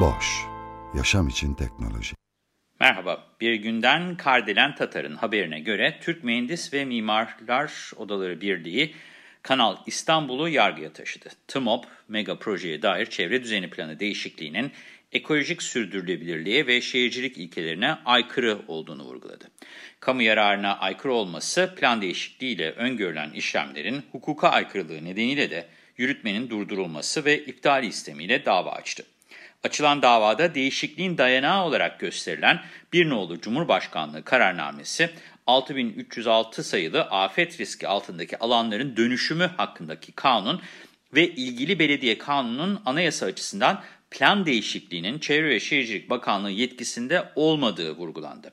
Boş, yaşam için teknoloji. Merhaba, bir günden Kardelen Tatar'ın haberine göre Türk Mühendis ve Mimarlar Odaları Birliği Kanal İstanbul'u yargıya taşıdı. TMOP, mega projeye dair çevre düzeni planı değişikliğinin ekolojik sürdürülebilirliğe ve şehircilik ilkelerine aykırı olduğunu vurguladı. Kamu yararına aykırı olması plan değişikliğiyle öngörülen işlemlerin hukuka aykırılığı nedeniyle de yürütmenin durdurulması ve iptali istemiyle dava açtı. Açılan davada değişikliğin dayanağı olarak gösterilen bir nolu Cumhurbaşkanlığı kararnamesi 6306 sayılı afet riski altındaki alanların dönüşümü hakkındaki kanun ve ilgili belediye kanunun anayasa açısından plan değişikliğinin Çevre ve Şehircilik Bakanlığı yetkisinde olmadığı vurgulandı.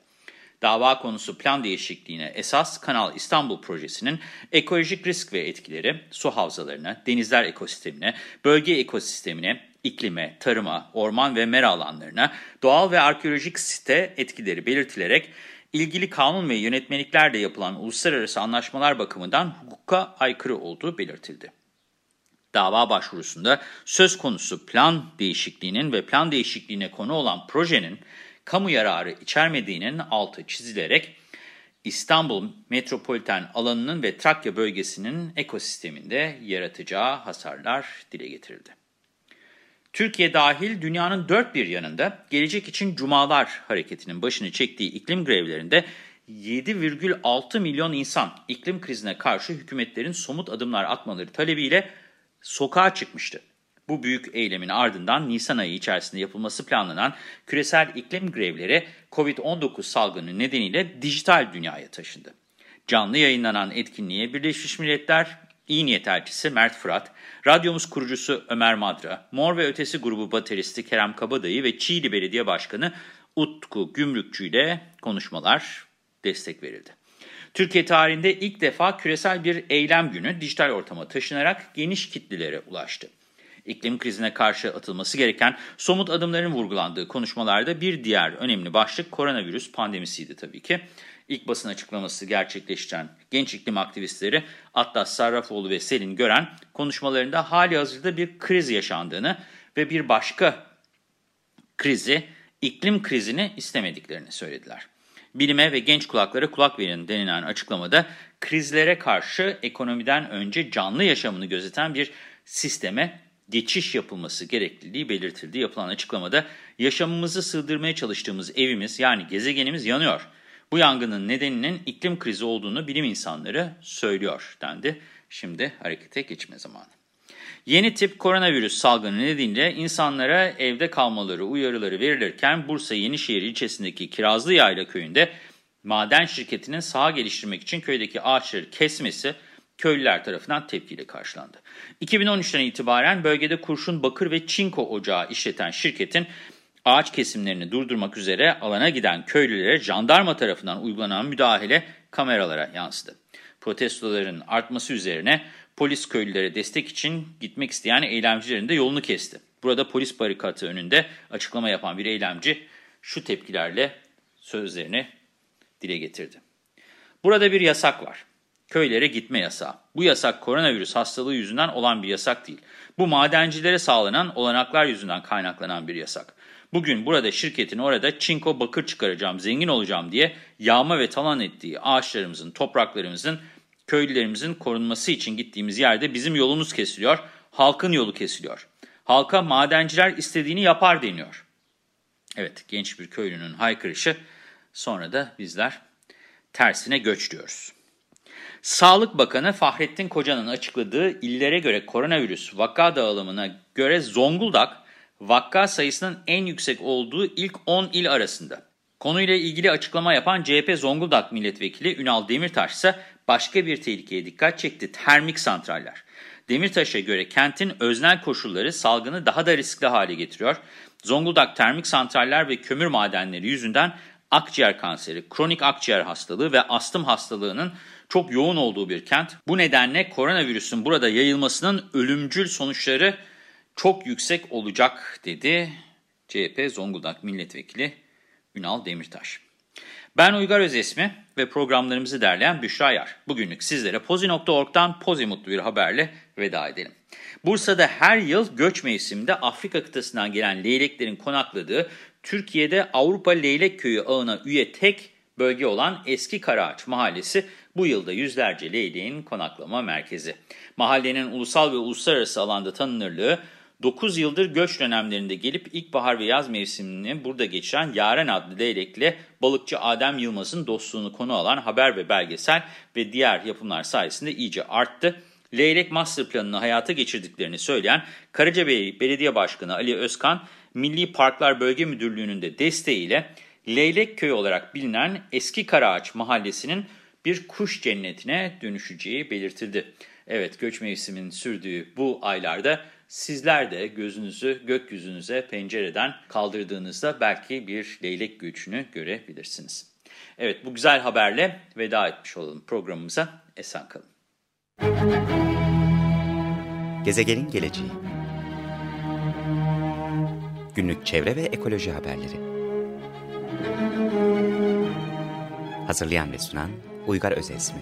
Dava konusu plan değişikliğine esas Kanal İstanbul projesinin ekolojik risk ve etkileri, su havzalarına, denizler ekosistemine, bölge ekosistemine, iklime, tarıma, orman ve mera alanlarına, doğal ve arkeolojik site etkileri belirtilerek ilgili kanun ve yönetmeliklerle yapılan uluslararası anlaşmalar bakımından hukuka aykırı olduğu belirtildi. Dava başvurusunda söz konusu plan değişikliğinin ve plan değişikliğine konu olan projenin kamu yararı içermediğinin altı çizilerek İstanbul metropoliten alanının ve Trakya bölgesinin ekosisteminde yaratacağı hasarlar dile getirildi. Türkiye dahil dünyanın dört bir yanında gelecek için Cumalar hareketinin başını çektiği iklim grevlerinde 7,6 milyon insan iklim krizine karşı hükümetlerin somut adımlar atmaları talebiyle sokağa çıkmıştı. Bu büyük eylemin ardından Nisan ayı içerisinde yapılması planlanan küresel iklim grevleri COVID-19 salgını nedeniyle dijital dünyaya taşındı. Canlı yayınlanan etkinliğe Birleşmiş Milletler İyi Niyet Elçisi Mert Fırat, radyomuz kurucusu Ömer Madra, Mor ve Ötesi grubu bateristi Kerem Kabadayı ve Çiğli Belediye Başkanı Utku Gümrükçü ile konuşmalar destek verildi. Türkiye tarihinde ilk defa küresel bir eylem günü dijital ortama taşınarak geniş kitlelere ulaştı. İklim krizine karşı atılması gereken somut adımların vurgulandığı konuşmalarda bir diğer önemli başlık koronavirüs pandemisiydi tabii ki. İlk basın açıklaması gerçekleştiren genç iklim aktivistleri Atlas Sarrafoğlu ve Selin Gören konuşmalarında hali hazırda bir kriz yaşandığını ve bir başka krizi, iklim krizini istemediklerini söylediler. Bilime ve genç kulaklara kulak verin denilen açıklamada krizlere karşı ekonomiden önce canlı yaşamını gözeten bir sisteme geçiş yapılması gerekliliği belirtildi. Yapılan açıklamada yaşamımızı sığdırmaya çalıştığımız evimiz yani gezegenimiz yanıyor. Bu yangının nedeninin iklim krizi olduğunu bilim insanları söylüyor dendi. Şimdi harekete geçme zamanı. Yeni tip koronavirüs salgını nedeniyle insanlara evde kalmaları uyarıları verilirken Bursa Yenişehir ilçesindeki Kirazlı Yayla köyünde maden şirketinin saha geliştirmek için köydeki ağaçları kesmesi köylüler tarafından tepkiyle karşılandı. 2013'ten itibaren bölgede kurşun, bakır ve çinko ocağı işleten şirketin ağaç kesimlerini durdurmak üzere alana giden köylülere jandarma tarafından uygulanan müdahale kameralara yansıdı. Protestoların artması üzerine polis köylülere destek için gitmek isteyen eylemcilerin de yolunu kesti. Burada polis barikatı önünde açıklama yapan bir eylemci şu tepkilerle sözlerini dile getirdi. Burada bir yasak var. Köylere gitme yasağı. Bu yasak koronavirüs hastalığı yüzünden olan bir yasak değil. Bu madencilere sağlanan olanaklar yüzünden kaynaklanan bir yasak. Bugün burada şirketin orada çinko bakır çıkaracağım, zengin olacağım diye yağma ve talan ettiği ağaçlarımızın, topraklarımızın, köylülerimizin korunması için gittiğimiz yerde bizim yolumuz kesiliyor, halkın yolu kesiliyor. Halka madenciler istediğini yapar deniyor. Evet, genç bir köylünün haykırışı, sonra da bizler tersine göç diyoruz. Sağlık Bakanı Fahrettin Koca'nın açıkladığı illere göre koronavirüs vaka dağılımına göre Zonguldak, vaka sayısının en yüksek olduğu ilk 10 il arasında. Konuyla ilgili açıklama yapan CHP Zonguldak Milletvekili Ünal Demirtaş ise başka bir tehlikeye dikkat çekti. Termik santraller. Demirtaş'a göre kentin öznel koşulları salgını daha da riskli hale getiriyor. Zonguldak termik santraller ve kömür madenleri yüzünden akciğer kanseri, kronik akciğer hastalığı ve astım hastalığının çok yoğun olduğu bir kent. Bu nedenle koronavirüsün burada yayılmasının ölümcül sonuçları çok yüksek olacak dedi CHP Zonguldak Milletvekili Ünal Demirtaş. Ben Uygar Özesmi ve programlarımızı derleyen Büşra Yar. Bugünlük sizlere pozi.org'dan pozi mutlu bir haberle veda edelim. Bursa'da her yıl göç mevsiminde Afrika kıtasından gelen leyleklerin konakladığı Türkiye'de Avrupa Leylek Köyü ağına üye tek bölge olan Eski Karaağaç Mahallesi bu yılda yüzlerce leyleğin konaklama merkezi. Mahallenin ulusal ve uluslararası alanda tanınırlığı 9 yıldır göç dönemlerinde gelip ilkbahar ve yaz mevsimini burada geçiren Yaren adlı leylekle balıkçı Adem Yılmaz'ın dostluğunu konu alan haber ve belgesel ve diğer yapımlar sayesinde iyice arttı. Leylek Master Planı'nı hayata geçirdiklerini söyleyen Karacabey Belediye Başkanı Ali Özkan, Milli Parklar Bölge Müdürlüğü'nün de desteğiyle Leylek Köyü olarak bilinen Eski Karaağaç Mahallesi'nin bir kuş cennetine dönüşeceği belirtildi. Evet göç mevsiminin sürdüğü bu aylarda sizler de gözünüzü gökyüzünüze pencereden kaldırdığınızda belki bir leylek göçünü görebilirsiniz. Evet bu güzel haberle veda etmiş olalım programımıza. Esen kalın. Gezegenin geleceği Günlük çevre ve ekoloji haberleri Hazırlayan ve sunan Uygar Özesmi